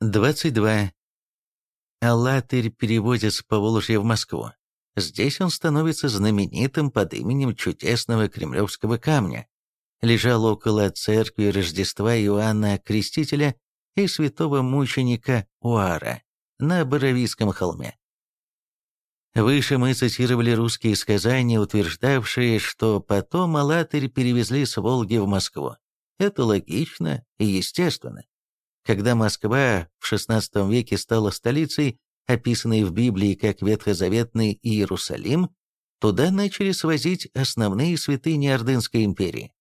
22. Алатырь переводит с Поволжья в Москву. Здесь он становится знаменитым под именем чудесного кремлевского камня. Лежал около церкви Рождества Иоанна Крестителя и святого мученика Уара на Боровицком холме. Выше мы цитировали русские сказания, утверждавшие, что потом Алатырь перевезли с Волги в Москву. Это логично и естественно. Когда Москва в XVI веке стала столицей, описанной в Библии как ветхозаветный Иерусалим, туда начали свозить основные святыни Ордынской империи.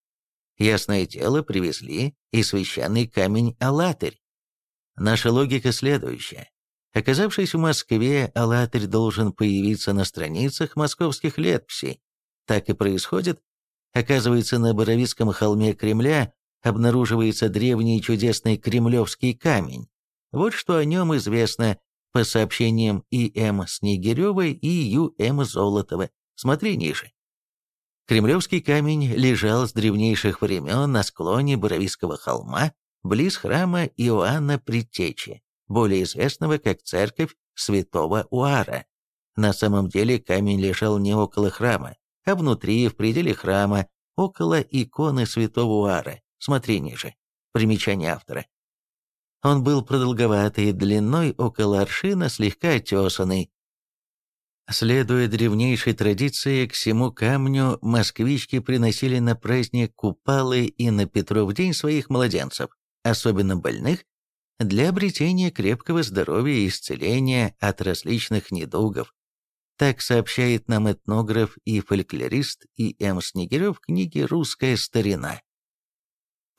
Ясное дело, привезли и священный камень Алатырь. Наша логика следующая. Оказавшись в Москве, Алатырь должен появиться на страницах московских летописей. Так и происходит. Оказывается, на Боровицком холме Кремля обнаруживается древний чудесный кремлевский камень. Вот что о нем известно по сообщениям И.М. Снегирева и Ю.М. Золотова. Смотри ниже. Кремлевский камень лежал с древнейших времен на склоне Боровицкого холма, близ храма Иоанна Предтечи, более известного как церковь святого Уара. На самом деле камень лежал не около храма, а внутри, в пределе храма, около иконы святого Уара. Смотри ниже. Примечание автора. Он был продолговатый, длиной около аршина, слегка отесанный. Следуя древнейшей традиции, к всему камню москвички приносили на праздник купалы и на Петров день своих младенцев, особенно больных, для обретения крепкого здоровья и исцеления от различных недугов. Так сообщает нам этнограф и фольклорист И.М. Снегирев в книге «Русская старина».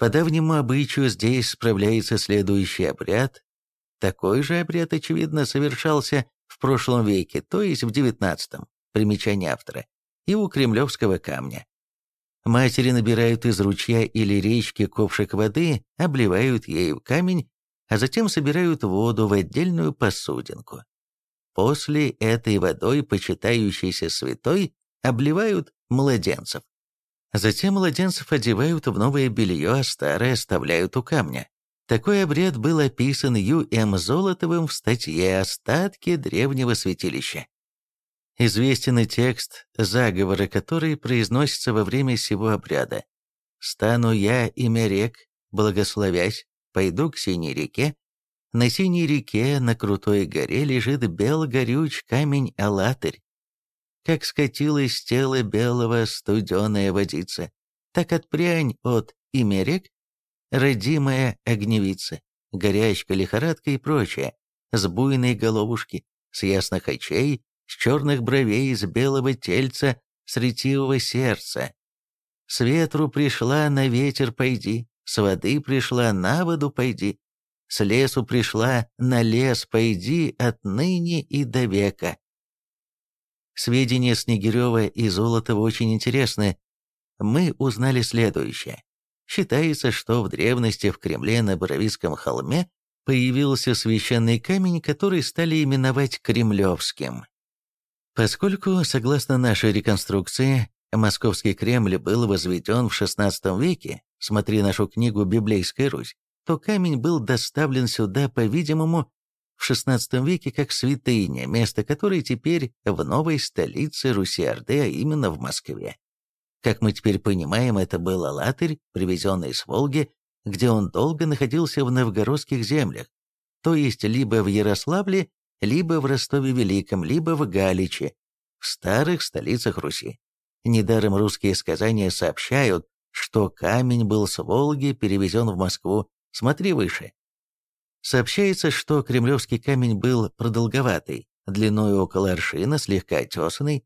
По давнему обычаю здесь справляется следующий обряд. Такой же обряд, очевидно, совершался в прошлом веке, то есть в XIX, примечание автора, и у кремлевского камня. Матери набирают из ручья или речки ковшик воды, обливают ею камень, а затем собирают воду в отдельную посудинку. После этой водой почитающийся святой обливают младенцев. Затем младенцев одевают в новое белье, а старое оставляют у камня. Такой обряд был описан Ю. М. Золотовым в статье «Остатки древнего святилища». Известен и текст заговора, который произносится во время сего обряда. «Стану я, имя рек, благословясь, пойду к синей реке. На синей реке, на крутой горе лежит бел горюч камень Как скатилась тело белого студеная водица, так отпрянь от имя рек, родимая огневица, горячка, лихорадка и прочее, с буйной головушки, с ясных очей, с черных бровей, с белого тельца, с ретивого сердца. С ветру пришла, на ветер пойди, с воды пришла, на воду пойди, с лесу пришла, на лес пойди отныне и до века. Сведения Снегирева и Золотова очень интересны. Мы узнали следующее. Считается, что в древности в Кремле на Боровицком холме появился священный камень, который стали именовать Кремлевским. Поскольку, согласно нашей реконструкции, Московский Кремль был возведен в XVI веке, смотри нашу книгу «Библейская Русь», то камень был доставлен сюда, по-видимому, в XVI веке как святыня, место которой теперь в новой столице Руси-Орды, а именно в Москве. Как мы теперь понимаем, это был Алатырь, привезенный с Волги, где он долго находился в новгородских землях, то есть либо в Ярославле, либо в Ростове-Великом, либо в Галиче, в старых столицах Руси. Недаром русские сказания сообщают, что камень был с Волги перевезен в Москву, смотри выше. Сообщается, что кремлевский камень был продолговатый, длиной около аршина, слегка отесанный.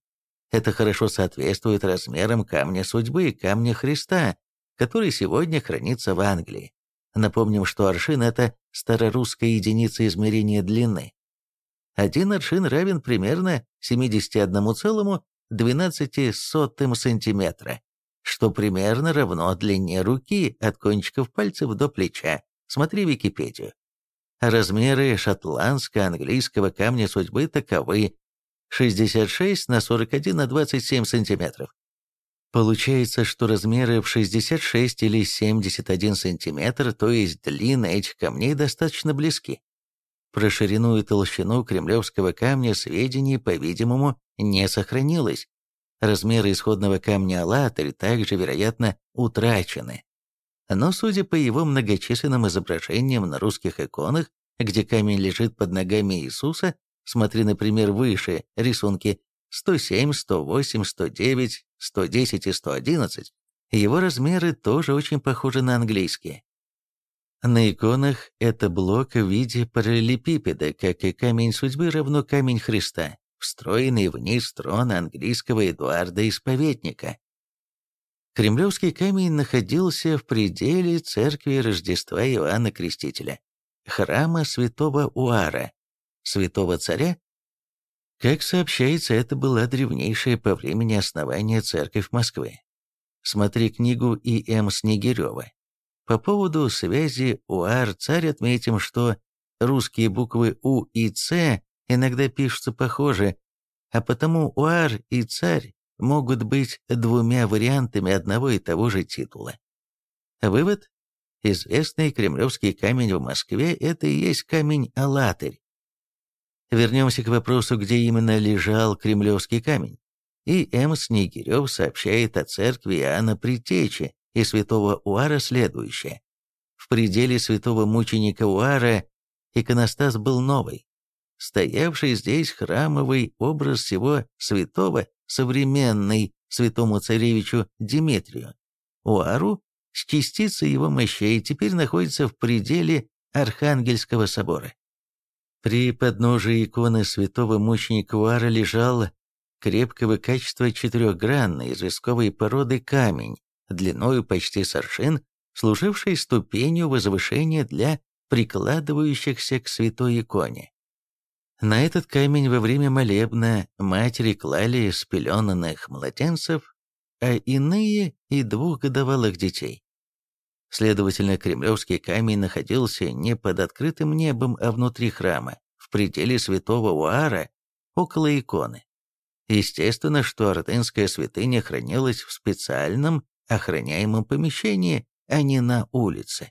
Это хорошо соответствует размерам камня судьбы, камня Христа, который сегодня хранится в Англии. Напомним, что аршин – это старорусская единица измерения длины. Один аршин равен примерно 71,12 сантиметра, что примерно равно длине руки от кончиков пальцев до плеча. Смотри Википедию. Размеры шотландско-английского камня судьбы таковы 66 на 41 на 27 сантиметров. Получается, что размеры в 66 или 71 сантиметр, то есть длина этих камней достаточно близки. Про ширину и толщину кремлевского камня сведений, по-видимому, не сохранилось. Размеры исходного камня «АллатРь» также, вероятно, утрачены. Но, судя по его многочисленным изображениям на русских иконах, где камень лежит под ногами Иисуса, смотри, например, выше, рисунки 107, 108, 109, 110 и 111, его размеры тоже очень похожи на английские. На иконах это блок в виде параллелепипеда, как и камень судьбы равно камень Христа, встроенный вниз трона английского Эдуарда Исповедника. Кремлевский камень находился в пределе церкви Рождества Иоанна Крестителя, храма святого Уара, святого царя. Как сообщается, это была древнейшая по времени основания церковь Москвы. Смотри книгу И.М. Снегирева по поводу связи УАР-царь отметим, что русские буквы У и Ц иногда пишутся похоже, а потому УАР и царь могут быть двумя вариантами одного и того же титула. Вывод. Известный кремлевский камень в Москве – это и есть камень Алатырь. Вернемся к вопросу, где именно лежал кремлевский камень. И М. Снегирев сообщает о церкви Иоанна Притечи, и святого Уара следующее. В пределе святого мученика Уара иконостас был новый. Стоявший здесь храмовый образ всего святого, современный святому царевичу Димитрию. Уару с частицей его мощей теперь находится в пределе Архангельского собора. При подножии иконы святого мученика Уара лежал крепкого качества четырехгранный известковой породы камень, длиною почти с аршин, служивший ступенью возвышения для прикладывающихся к святой иконе. На этот камень во время молебна матери клали спеленанных младенцев, а иные и двухгодовалых детей. Следовательно, кремлевский камень находился не под открытым небом, а внутри храма, в пределе святого Уара, около иконы. Естественно, что ордынская святыня хранилась в специальном охраняемом помещении, а не на улице.